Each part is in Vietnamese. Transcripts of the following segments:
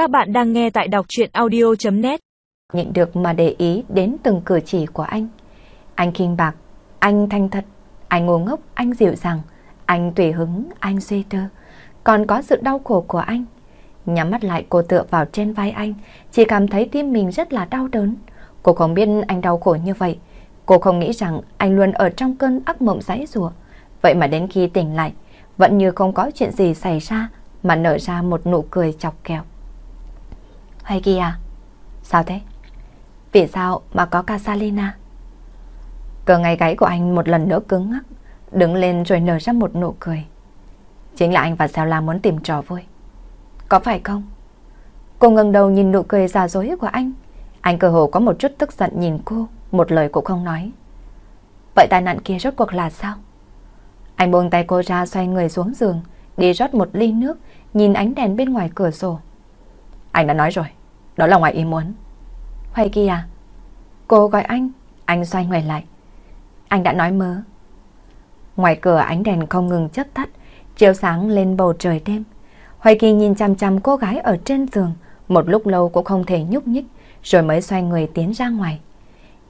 Các bạn đang nghe tại đọc chuyện audio.net Nhịn được mà để ý đến từng cử chỉ của anh. Anh kinh bạc, anh thanh thật, anh ngu ngốc, anh dịu dàng, anh tùy hứng, anh suy tư. Còn có sự đau khổ của anh. Nhắm mắt lại cô tựa vào trên vai anh, chỉ cảm thấy tim mình rất là đau đớn. Cô không biết anh đau khổ như vậy. Cô không nghĩ rằng anh luôn ở trong cơn ác mộng giấy rùa. Vậy mà đến khi tỉnh lại, vẫn như không có chuyện gì xảy ra mà nở ra một nụ cười chọc kẹo. Hay kia à? Sao thế? Vì sao mà có Casalina? Cờ ngay gáy của anh một lần nữa cứng ngắc, đứng lên rồi nở ra một nụ cười. Chính là anh và Sao muốn tìm trò vui. Có phải không? Cô ngẩng đầu nhìn nụ cười giả dối của anh. Anh cơ hồ có một chút tức giận nhìn cô, một lời cũng không nói. Vậy tai nạn kia rốt cuộc là sao? Anh buông tay cô ra xoay người xuống giường, đi rót một ly nước, nhìn ánh đèn bên ngoài cửa sổ. Anh đã nói rồi, đó là ngoài ý muốn. Hoài Kỳ à? Cô gọi anh, anh xoay người lại. Anh đã nói mớ. Ngoài cửa ánh đèn không ngừng chớp tắt, chiếu sáng lên bầu trời đêm. Hoài Kỳ nhìn chằm chằm cô gái ở trên giường, một lúc lâu cũng không thể nhúc nhích, rồi mới xoay người tiến ra ngoài.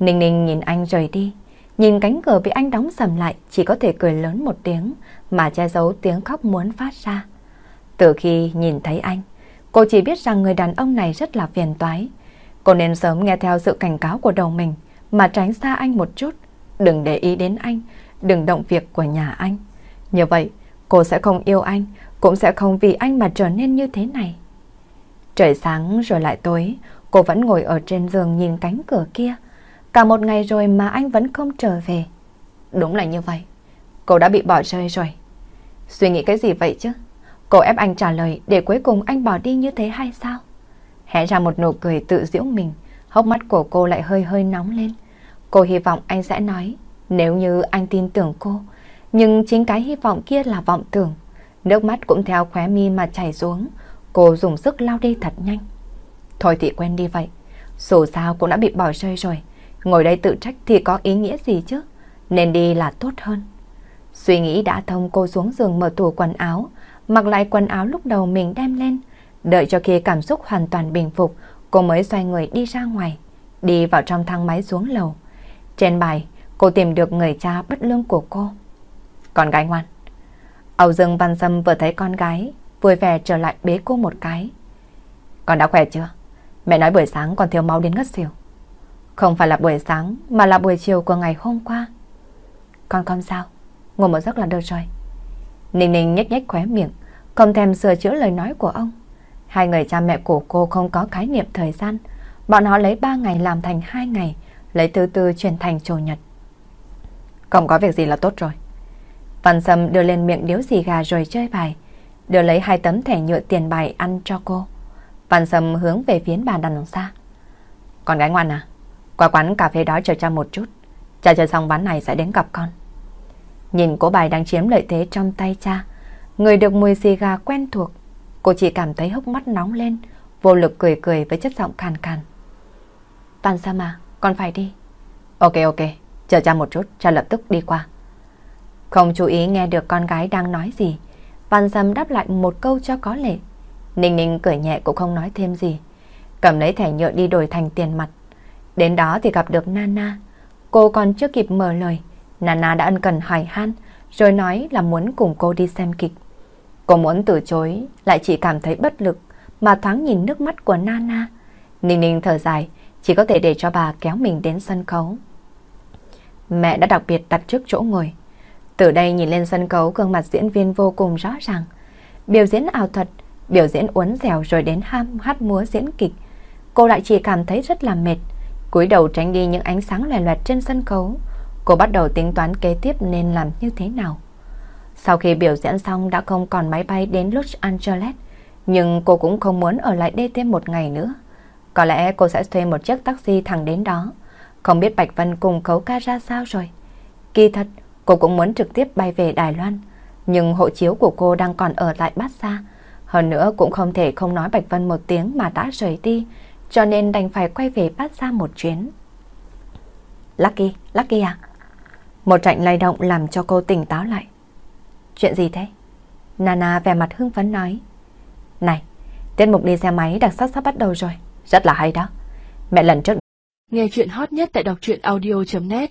Ninh Ninh nhìn anh rời đi, nhìn cánh cửa bị anh đóng sầm lại, chỉ có thể cười lớn một tiếng, mà che giấu tiếng khóc muốn phát ra. Từ khi nhìn thấy anh, cô chỉ biết rằng người đàn ông này rất là phiền toái. Cô nên sớm nghe theo sự cảnh cáo của đầu mình, mà tránh xa anh một chút. Đừng để ý đến anh, đừng động việc của nhà anh. Như vậy, cô sẽ không yêu anh, cũng sẽ không vì anh mà trở nên như thế này. Trời sáng rồi lại tối, cô vẫn ngồi ở trên giường nhìn cánh cửa kia. Cả một ngày rồi mà anh vẫn không trở về. Đúng là như vậy, cô đã bị bỏ rơi rồi. Suy nghĩ cái gì vậy chứ? Cô ép anh trả lời để cuối cùng anh bỏ đi như thế hay sao? Hé ra một nụ cười tự giễu mình, hốc mắt của cô lại hơi hơi nóng lên. Cô hy vọng anh sẽ nói, nếu như anh tin tưởng cô, nhưng chính cái hy vọng kia là vọng tưởng. Nước mắt cũng theo khóe mi mà chảy xuống, cô dùng sức lao đi thật nhanh. Thôi thì quen đi vậy, dù sao cũng đã bị bỏ rơi rồi, ngồi đây tự trách thì có ý nghĩa gì chứ, nên đi là tốt hơn. Suy nghĩ đã thông cô xuống giường mở tủ quần áo, mặc lại quần áo lúc đầu mình đem lên. Đợi cho khi cảm xúc hoàn toàn bình phục, cô mới xoay người đi ra ngoài, đi vào trong thang máy xuống lầu. Trên bài, cô tìm được người cha bất lương của cô. Con gái ngoan. Âu Dương Văn Sâm vừa thấy con gái, vui vẻ trở lại bế cô một cái. Con đã khỏe chưa? Mẹ nói buổi sáng còn thiếu máu đến ngất xỉu. Không phải là buổi sáng mà là buổi chiều của ngày hôm qua. Con không sao, ngủ một giấc là được rồi. Ninh Ninh nhếch nhếch khóe miệng, không thèm sửa chữa lời nói của ông. Hai người cha mẹ của cô không có khái niệm thời gian. Bọn họ lấy ba ngày làm thành hai ngày, lấy từ từ chuyển thành chủ nhật. Không có việc gì là tốt rồi. Văn Sâm đưa lên miệng điếu xì gà rồi chơi bài, đưa lấy hai tấm thẻ nhựa tiền bài ăn cho cô. Văn Sâm hướng về phía bàn đằng xa. Con gái ngoan à, qua quán cà phê đó chờ cha một chút. Cha chờ xong ván này sẽ đến gặp con. Nhìn cô bài đang chiếm lợi thế trong tay cha, người được mùi xì gà quen thuộc, cô chỉ cảm thấy hốc mắt nóng lên, vô lực cười cười với chất giọng khàn khàn. Tàn sao mà, con phải đi. Ok ok, chờ cha một chút, cha lập tức đi qua. Không chú ý nghe được con gái đang nói gì, Văn Sâm đáp lại một câu cho có lệ. Ninh Ninh cười nhẹ cũng không nói thêm gì, cầm lấy thẻ nhựa đi đổi thành tiền mặt. Đến đó thì gặp được Nana, cô còn chưa kịp mở lời, Nana đã ân cần hỏi han, rồi nói là muốn cùng cô đi xem kịch. Cô muốn từ chối, lại chỉ cảm thấy bất lực, mà thoáng nhìn nước mắt của Nana. Ninh ninh thở dài, chỉ có thể để cho bà kéo mình đến sân khấu. Mẹ đã đặc biệt đặt trước chỗ ngồi. Từ đây nhìn lên sân khấu gương mặt diễn viên vô cùng rõ ràng. Biểu diễn ảo thuật, biểu diễn uốn dẻo rồi đến ham hát múa diễn kịch. Cô lại chỉ cảm thấy rất là mệt, cúi đầu tránh đi những ánh sáng loè loẹt trên sân khấu. Cô bắt đầu tính toán kế tiếp nên làm như thế nào. Sau khi biểu diễn xong đã không còn máy bay đến Los Angeles, nhưng cô cũng không muốn ở lại đây thêm một ngày nữa. Có lẽ cô sẽ thuê một chiếc taxi thẳng đến đó. Không biết Bạch Vân cùng khấu ca ra sao rồi. Kỳ thật, cô cũng muốn trực tiếp bay về Đài Loan. Nhưng hộ chiếu của cô đang còn ở lại Bát Sa. Hơn nữa cũng không thể không nói Bạch Vân một tiếng mà đã rời đi. Cho nên đành phải quay về Bát Sa một chuyến. Lucky, Lucky à? Một trận lay động làm cho cô tỉnh táo lại. Chuyện gì thế? Nana vẻ mặt hưng phấn nói. Này, Tiết mục đi xe máy đặc sắc sắp bắt đầu rồi. Rất là hay đó. Mẹ lần trước Nghe chuyện hot nhất tại đọc truyện audio.net